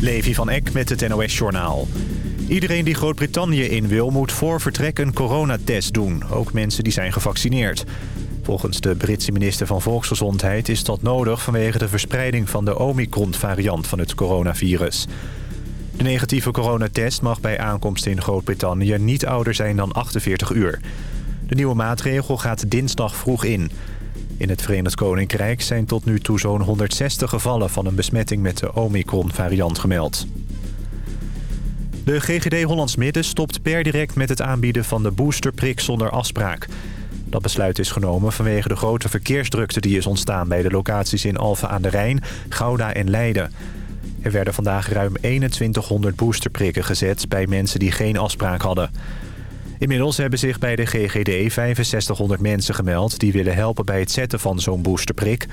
Levi van Eck met het NOS-journaal. Iedereen die Groot-Brittannië in wil moet voor vertrek een coronatest doen. Ook mensen die zijn gevaccineerd. Volgens de Britse minister van Volksgezondheid is dat nodig... vanwege de verspreiding van de Omicron-variant van het coronavirus. De negatieve coronatest mag bij aankomst in Groot-Brittannië niet ouder zijn dan 48 uur. De nieuwe maatregel gaat dinsdag vroeg in. In het Verenigd Koninkrijk zijn tot nu toe zo'n 160 gevallen van een besmetting met de Omicron-variant gemeld. De GGD Hollands Midden stopt per direct met het aanbieden van de boosterprik zonder afspraak. Dat besluit is genomen vanwege de grote verkeersdrukte die is ontstaan bij de locaties in Alphen aan de Rijn, Gouda en Leiden. Er werden vandaag ruim 2100 boosterprikken gezet bij mensen die geen afspraak hadden. Inmiddels hebben zich bij de GGD 6500 mensen gemeld... die willen helpen bij het zetten van zo'n boosterprik.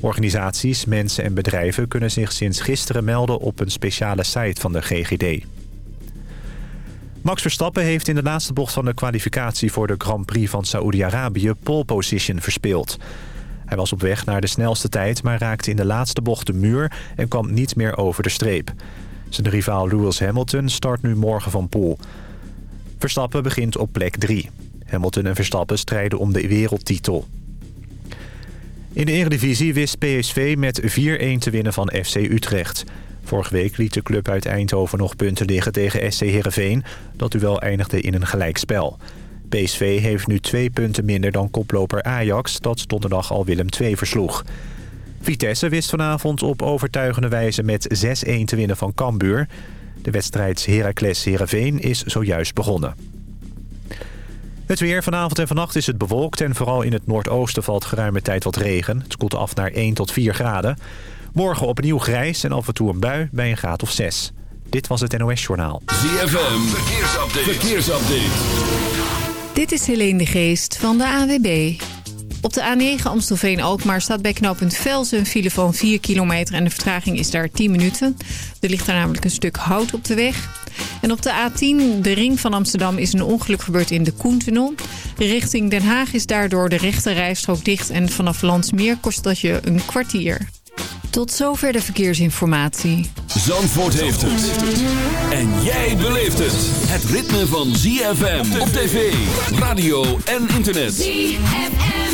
Organisaties, mensen en bedrijven kunnen zich sinds gisteren melden... op een speciale site van de GGD. Max Verstappen heeft in de laatste bocht van de kwalificatie... voor de Grand Prix van Saoedi-Arabië pole position verspeeld. Hij was op weg naar de snelste tijd... maar raakte in de laatste bocht de muur en kwam niet meer over de streep. Zijn rivaal Lewis Hamilton start nu morgen van pole... Verstappen begint op plek 3. Hamilton en Verstappen strijden om de wereldtitel. In de Eredivisie wist PSV met 4-1 te winnen van FC Utrecht. Vorige week liet de club uit Eindhoven nog punten liggen tegen SC Heerenveen. Dat duel eindigde in een gelijkspel. PSV heeft nu twee punten minder dan koploper Ajax... dat donderdag al Willem II versloeg. Vitesse wist vanavond op overtuigende wijze met 6-1 te winnen van Cambuur. De wedstrijd Heracles-Herenveen is zojuist begonnen. Het weer vanavond en vannacht is het bewolkt... en vooral in het noordoosten valt geruime tijd wat regen. Het koelt af naar 1 tot 4 graden. Morgen opnieuw grijs en af en toe een bui bij een graad of 6. Dit was het NOS Journaal. ZFM, verkeersupdate. verkeersupdate. Dit is Helene de Geest van de AWB. Op de A9 Amstelveen-Alkmaar staat bij knooppunt Velzen een file van 4 kilometer... en de vertraging is daar 10 minuten. Er ligt daar namelijk een stuk hout op de weg. En op de A10, de ring van Amsterdam, is een ongeluk gebeurd in de Koentunnel. Richting Den Haag is daardoor de rechte rijstrook dicht... en vanaf Landsmeer kost dat je een kwartier. Tot zover de verkeersinformatie. Zandvoort heeft het. En jij beleeft het. Het ritme van ZFM op tv, radio en internet. ZFM.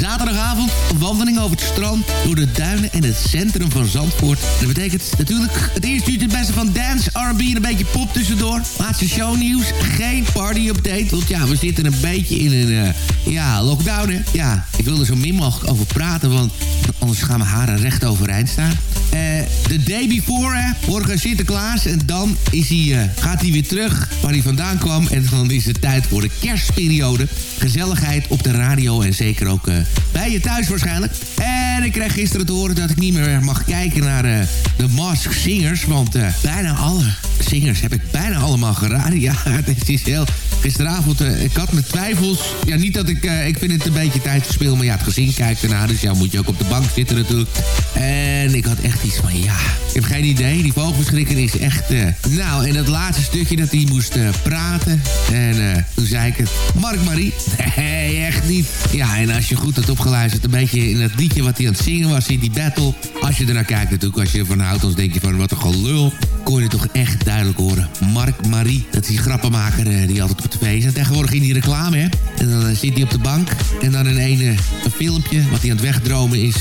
Zaterdagavond een wandeling over het strand, door de duinen en het centrum van Zandvoort. dat betekent natuurlijk het eerste uurtje het beste van dance, R&B en een beetje pop tussendoor. Laatste shownieuws, geen party-update, want ja, we zitten een beetje in een uh, ja, lockdown. Hè? Ja, ik wil er zo min mogelijk over praten, want anders gaan mijn haren recht overeind staan. Uh, de day before, hè, morgen Sinterklaas. En dan is hij, uh, gaat hij weer terug waar hij vandaan kwam. En dan is het tijd voor de kerstperiode. Gezelligheid op de radio en zeker ook uh, bij je thuis waarschijnlijk. En ik kreeg gisteren te horen dat ik niet meer mag kijken naar de Mask Singers. Want bijna alle zingers heb ik bijna allemaal geraden. Ja, het is heel... Gisteravond, ik had mijn twijfels. Ja, niet dat ik... ik vind het een beetje tijd te spelen, maar ja, het gezin kijkt ernaar. Dus ja, moet je ook op de bank zitten natuurlijk. En ik had echt iets van, ja, ik heb geen idee. Die vogelverschrikker is echt... Uh, nou, en dat laatste stukje dat hij moest uh, praten. En uh, toen zei ik het. Mark Marie? Nee, echt niet. Ja, en als je goed had opgeluisterd, een beetje in dat liedje wat hij aan het zingen was in die battle. Als je ernaar kijkt natuurlijk, als je ervan houdt, dan denk je van wat een gelul. Kon je toch echt duidelijk horen. Mark Marie, dat is die grappenmaker die altijd op tv is. En tegenwoordig in die reclame, hè. En dan zit hij op de bank. En dan in een, een filmpje, wat hij aan het wegdromen is...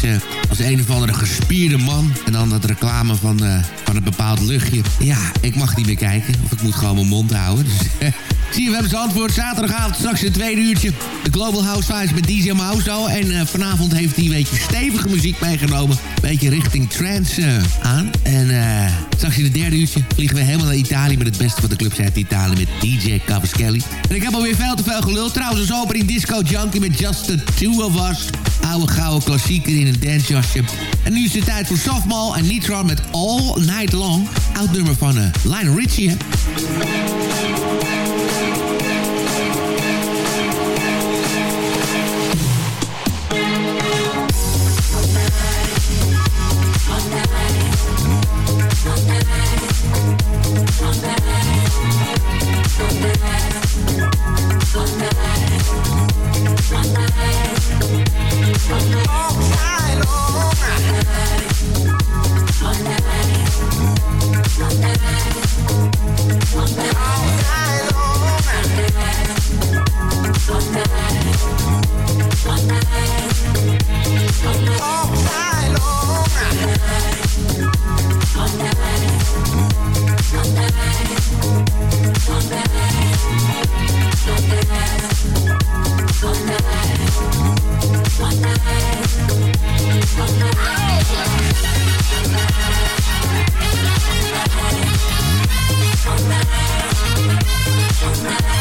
als een of andere gespierde man. En dan dat reclame van, van een bepaald luchtje. Ja, ik mag niet meer kijken. Of ik moet gewoon mijn mond houden. Dus, Zie je, we hebben zijn antwoord. Zaterdagavond straks in het tweede uurtje. De Global House Vibes met DJ Mauso. En vanavond heeft hij een beetje stevige muziek meegenomen. Een beetje richting trance uh, aan. En uh, straks in het derde uurtje vliegen we helemaal naar Italië... met het beste van de clubs uit Italië met DJ Cavaschelli. En ik heb alweer veel te veel geluld. Trouwens, als opening Disco Junkie met Just the Two of Us. Oude gouden klassieker in een dancejasje. En nu is het tijd voor Softball en Nitron met All Night Long. Oud nummer van uh, Lionel Richie? one night. All night.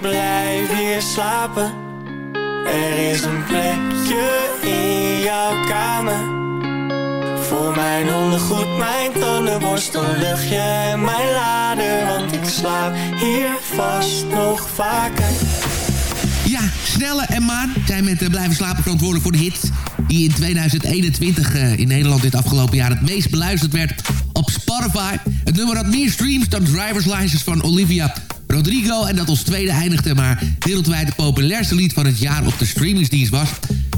Blijf hier slapen. Er is een plekje in jouw kamer. Voor mijn ondergoed, mijn tandenborstel, luchtje en mijn lader. Want ik slaap hier vast nog vaker. Ja, Snelle en Maan zijn met uh, Blijven Slapen verantwoordelijk voor de hits... die in 2021 uh, in Nederland dit afgelopen jaar het meest beluisterd werd op Spotify. Het nummer had meer streams dan Driver's License van Olivia Rodrigo... en dat als tweede eindigde, maar wereldwijd het populairste lied van het jaar op de streamingsdienst was...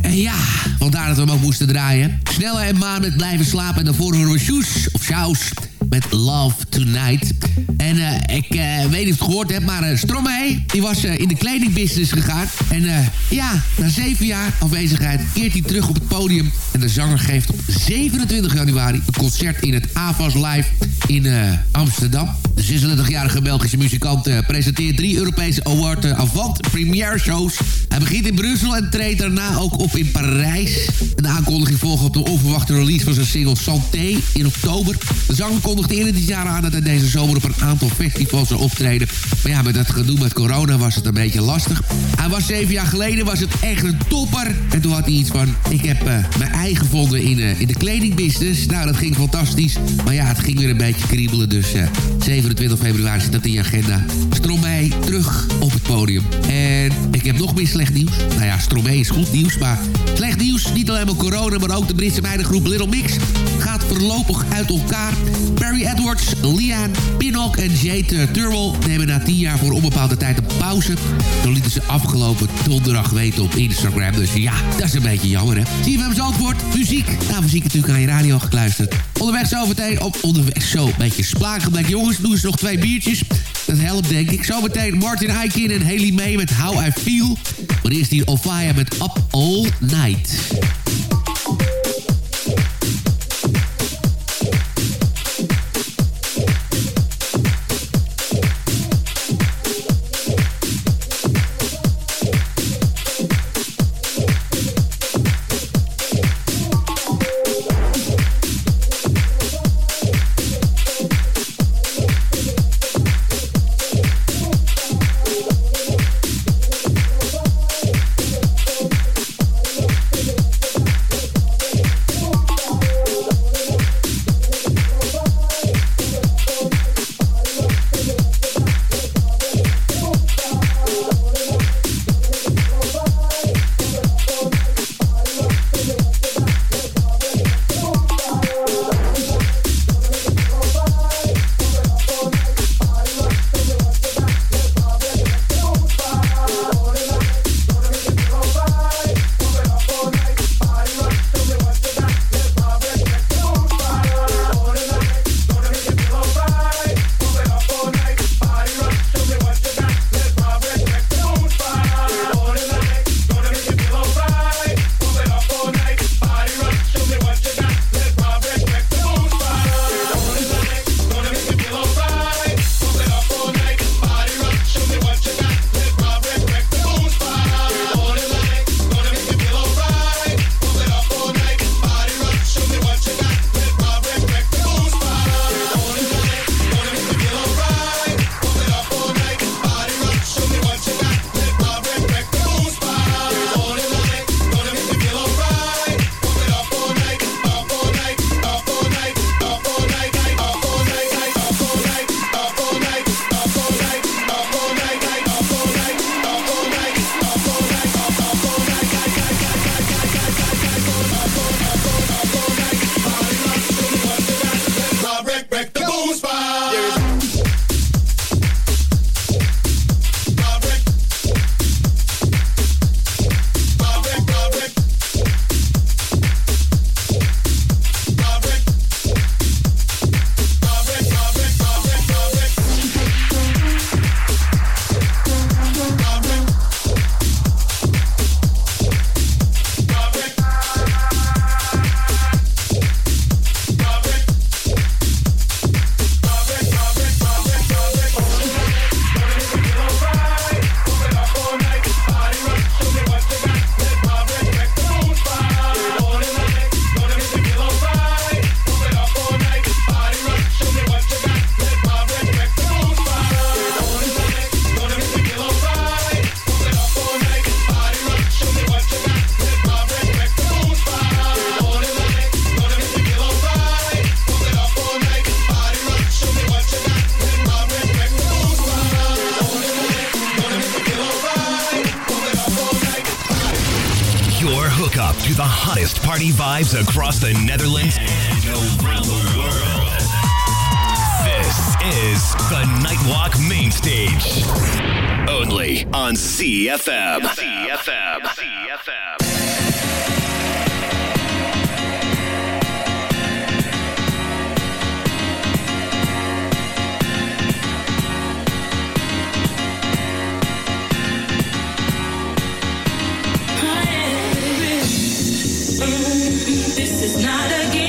En ja, vandaar dat we hem ook moesten draaien. Snelle en Maan met Blijven Slapen en daarvoor horen we Shoes of Shoes met Love Tonight. En uh, ik uh, weet niet of je het gehoord hebt, maar uh, Stromae, die was in de kledingbusiness gegaan. En ja, na zeven jaar afwezigheid keert hij terug op het podium. En de zanger geeft op 27 januari een concert in het AVAS Live in Amsterdam. De 26-jarige Belgische muzikant presenteert drie Europese Award Avant Premiere shows. Hij begint in Brussel en treedt daarna ook op in Parijs. En de aankondiging volgt op de onverwachte release van zijn single Santé in oktober. De zanger kondigde eerder dit jaar aan dat hij deze zomer op een aantal festivals zou optreden. Maar ja, met dat gedoe met corona was het een beetje lastig. Hij was zeven jaar geleden, was het echt een topper. En toen had hij iets van, ik heb uh, mijn ei gevonden in, in de kledingbusiness. Nou, dat ging fantastisch. Maar ja, het ging weer een beetje kriebelen. Dus uh, 27 februari zit dat in je agenda. Stromae terug op het podium. En ik heb nog meer slecht nieuws. Nou ja, Stromae is goed nieuws, maar slecht nieuws. Niet alleen maar corona, maar ook de Britse meidengroep Little Mix gaat voorlopig uit elkaar. Barry Edwards, Lian, Pinnock en Jade Turwell nemen na 10 jaar voor onbepaalde tijd een pauze. Zo lieten ze afgelopen donderdag weten op Instagram. Dus ja, dat is een beetje jammer hè. Zie je zo antwoord? Muziek. Nou, muziek natuurlijk aan je radio gekluisterd. Onderweg zo meteen op onderweg zo beetje splaakgeblek. Jongens, doe eens nog twee biertjes. Dat helpt denk ik. Zometeen Martin Eikin en Haley May met How I Feel. Maar eerst hier Ofaya met Up All Night. CFM. CFM. CFM. This is not a game,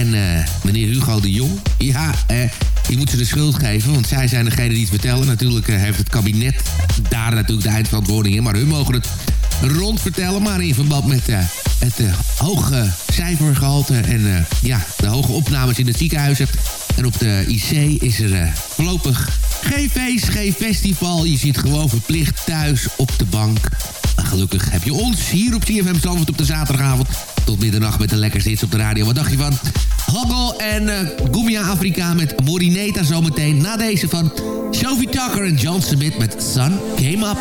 en eh, meneer Hugo de Jong. Ja, eh, die moeten ze de schuld geven, want zij zijn degene die het vertellen. Natuurlijk eh, heeft het kabinet daar natuurlijk de eindverantwoording in. Maar hun mogen het rond vertellen. Maar in verband met eh, het hoge cijfergehalte en ja, de hoge opnames in de ziekenhuizen. En op de IC is er voorlopig geen feest, geen festival. Je zit gewoon verplicht thuis op de bank. Gelukkig heb je ons hier op CFM Zandvoort op de zaterdagavond. Tot middernacht met de lekkers hits op de radio. Wat dacht je van Hoggle en uh, Gumia Afrika met Morineta zometeen. Na deze van Sophie Tucker en John Smith met Sun Came Up.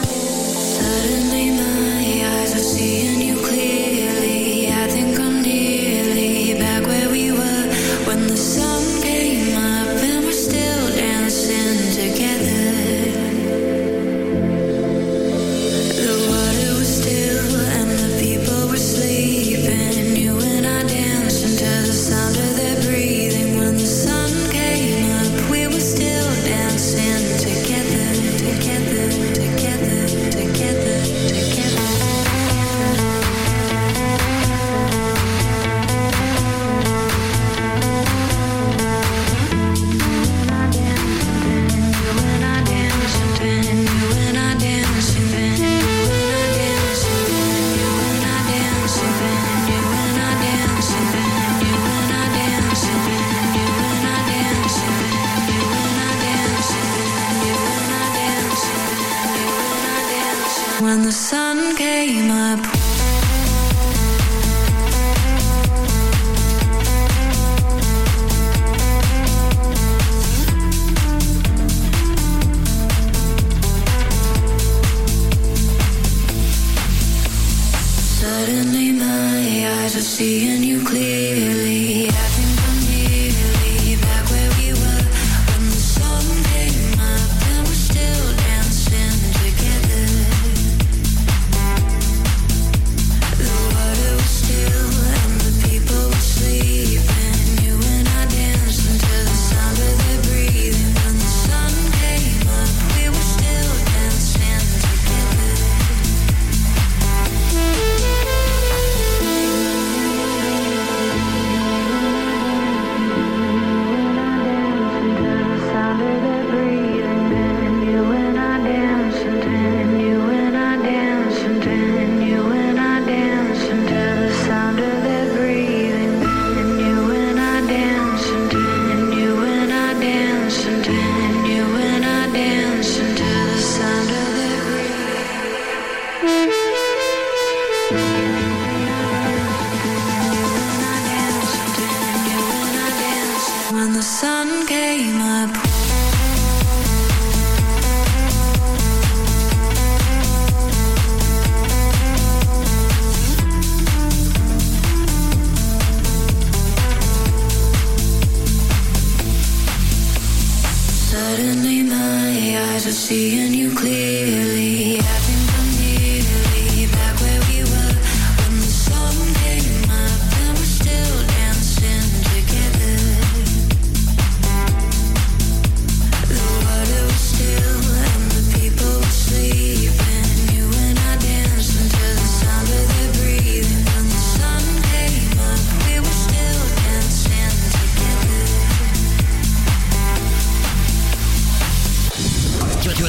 Seeing you clearly.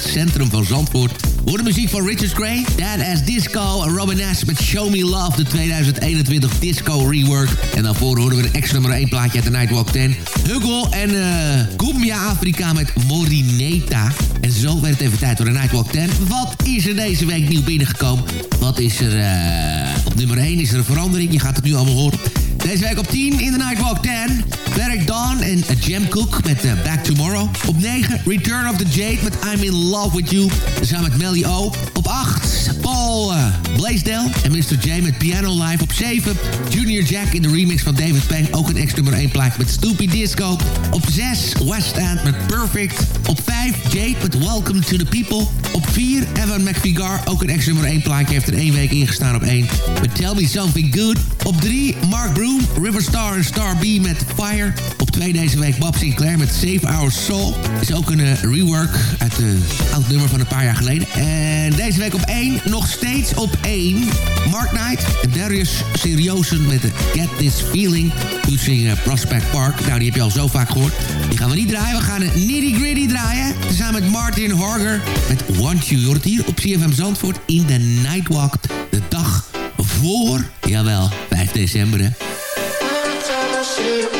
Centrum van Zandvoort. Hoor de muziek van Richard Gray, Dad As Disco... Robin Nash met Show Me Love, de 2021 Disco Rework. En daarvoor horen we een extra nummer 1 plaatje uit de Nightwalk 10. Huggle en Cumbia Afrika met Morineta. En zo werd het even tijd voor de Nightwalk 10. Wat is er deze week nieuw binnengekomen? Wat is er... eh, op nummer 1 is er een verandering, je gaat het nu allemaal horen. Deze week op 10 in de Nightwalk 10. Derek Dawn en Jam Cook met eh, Back Tomorrow. Op 9 Return of the Jade met I'm in Love with You. Samen met Melly O. Op 8 Paul eh, Blaisdell en Mr. J met Piano Live. Op 7 Junior Jack in de remix van David Peng. Ook een extra nummer 1 plaatje met Stoopy Disco. Op 6 West End met Perfect. Op 5 Jade met Welcome to the People. Op 4 Evan McVigar. Ook een extra nummer 1 plaatje. Heeft er één week ingestaan op 1. Met Tell Me Something Good. Op 3 Mark Riverstar en Star B met Fire. Op 2 deze week Bob Sinclair met Save Our Soul. Is ook een eh, rework uit een oud nummer van een paar jaar geleden. En deze week op 1, nog steeds op 1. Mark Knight en Darius Seriosen met de Get This Feeling. Toetsing eh, Prospect Park. Nou, die heb je al zo vaak gehoord. Die gaan we niet draaien. We gaan een Nitty Gritty draaien. Samen met Martin Harger met Want You. Je hier op CFM Zandvoort in de Nightwalk. De dag voor, jawel, 5 december hè. You,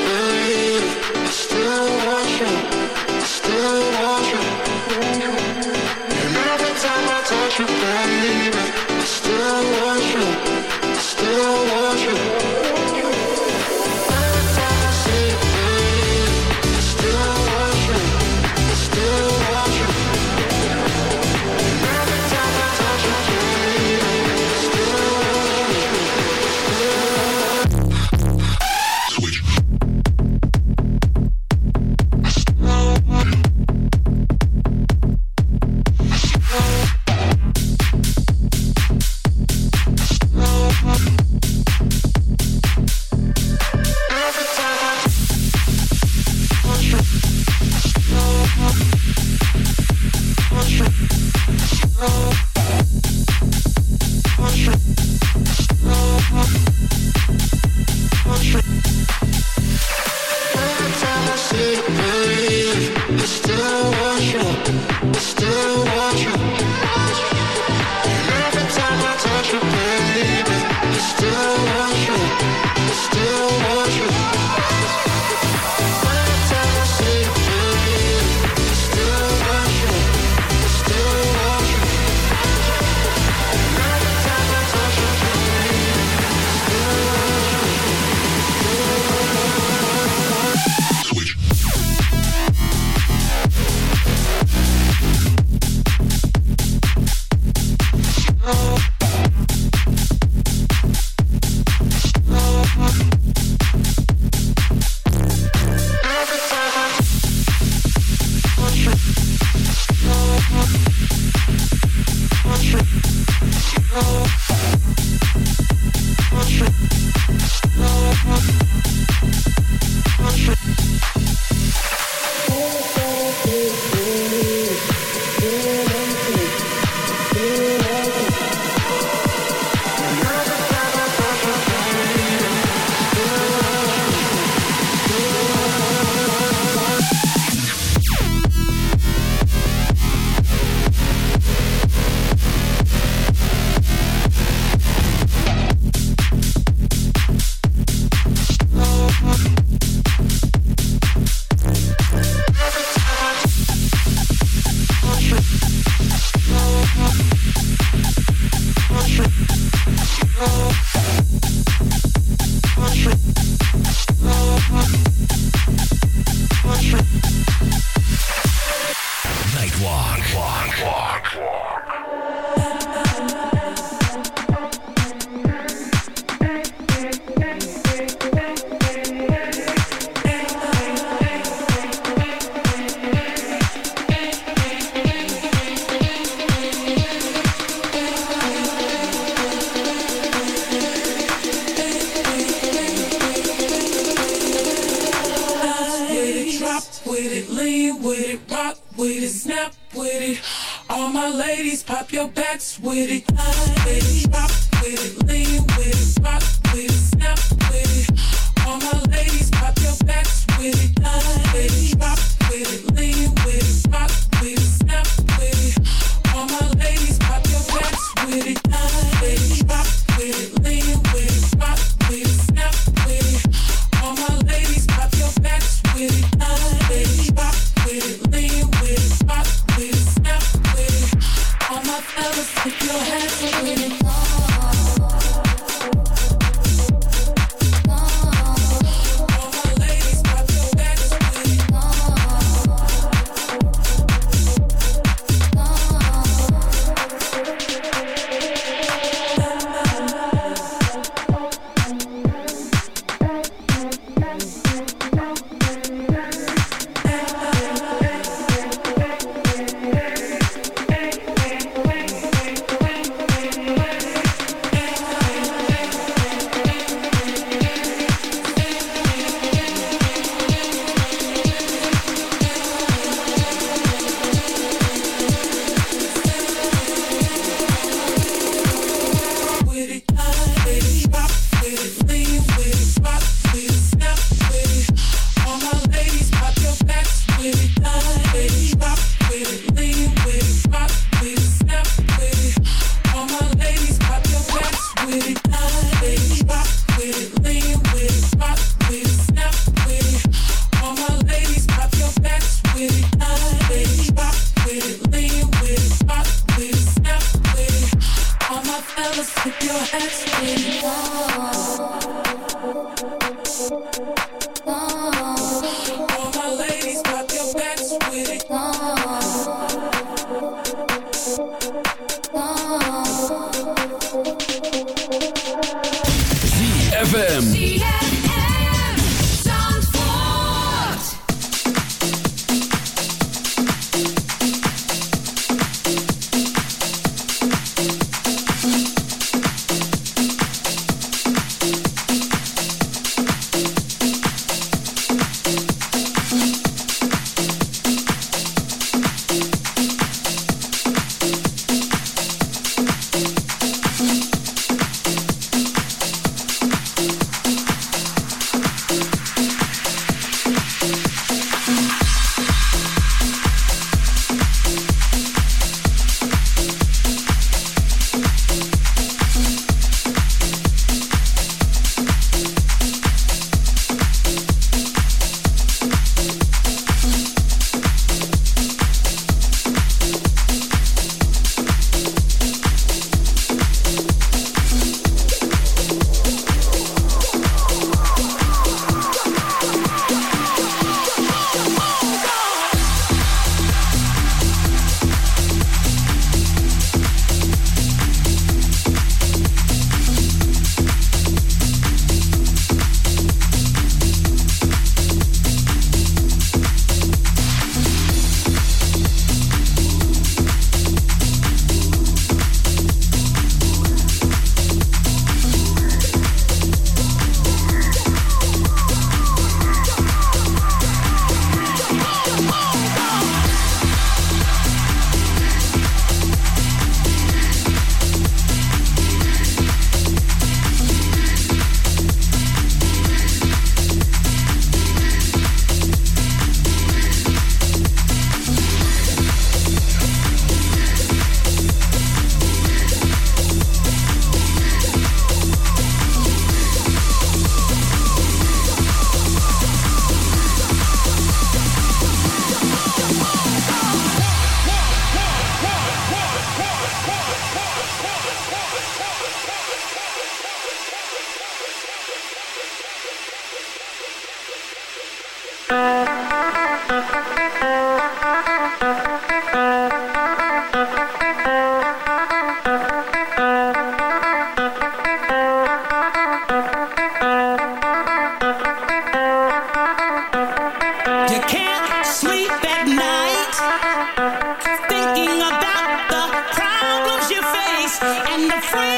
and the friends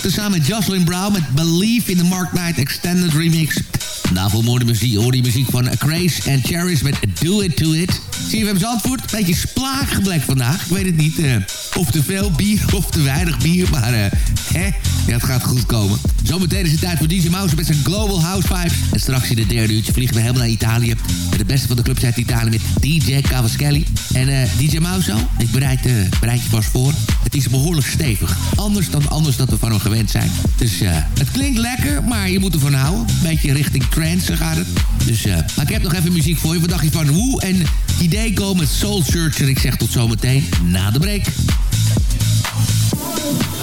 tezamen met Jocelyn Brown met Believe in the Mark Knight Extended Remix. Daarvoor hoorde muziek, hoorde je muziek van Grace and Cherish met Do It To It. CFM Zandvoort, een beetje splaaggeblek vandaag. Ik weet het niet eh, of te veel bier of te weinig bier, maar eh, hè, ja, het gaat goed komen. Zometeen is het tijd voor DJ Mouse met zijn Global House Vibes. En straks in de derde uurtje vliegen we helemaal naar Italië. Met de beste van de clubs Italië met DJ Cavaschelli. En eh, DJ Mauso, ik bereid, eh, je vast voor. Het is behoorlijk stevig. Anders dan anders dat we van hem gewend zijn. Dus eh, het klinkt lekker, maar je moet ervan houden. Een beetje richting trance gaat het. Dus, maar ik heb nog even muziek voor je. Wat dacht je van Who en Idee met Soul Searcher? Ik zeg tot zometeen na de break.